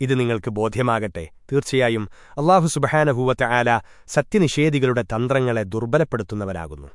ഇത് നിങ്ങൾക്ക് ബോധ്യമാകട്ടെ. തീർച്ചയായും അള്ളാഹു സുബഹാനഹൂവത്ത ആല സത്യനിഷേധികളുടെ തന്ത്രങ്ങളെ ദുർബലപ്പെടുത്തുന്നവരാകുന്നു.